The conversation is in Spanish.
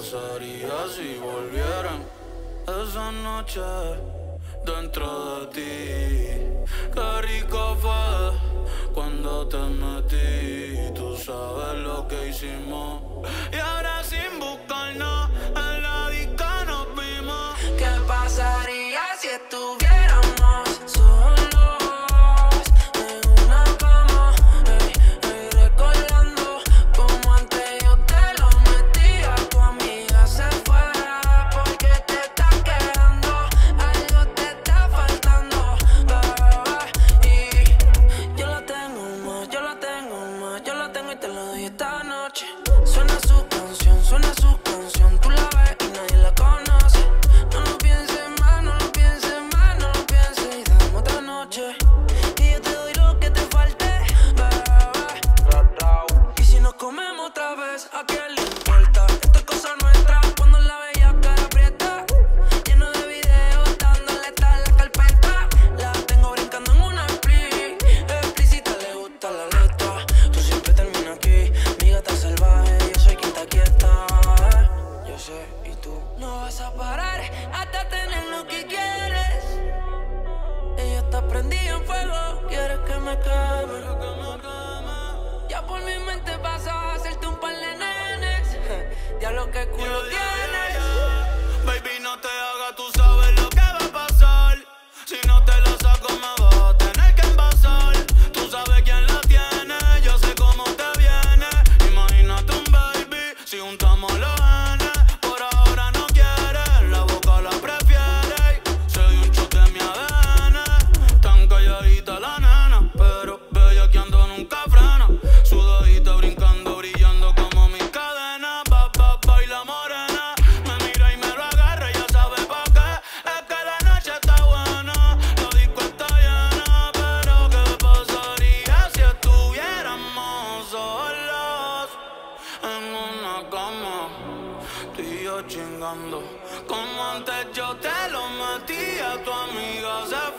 pasaría si volvieran esa noche dentro de ti? Qué rico fue cuando te metí. Tú sabes lo que hicimos. Y ahora sin buscarnos, en la disco nos vimos. ¿Qué pasaría si estuviera? Ya lo que culo tiene. Porque te estás quedando, algo te está faltando.